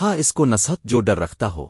ہاں اس کو نصحت جو ڈر رکھتا ہو۔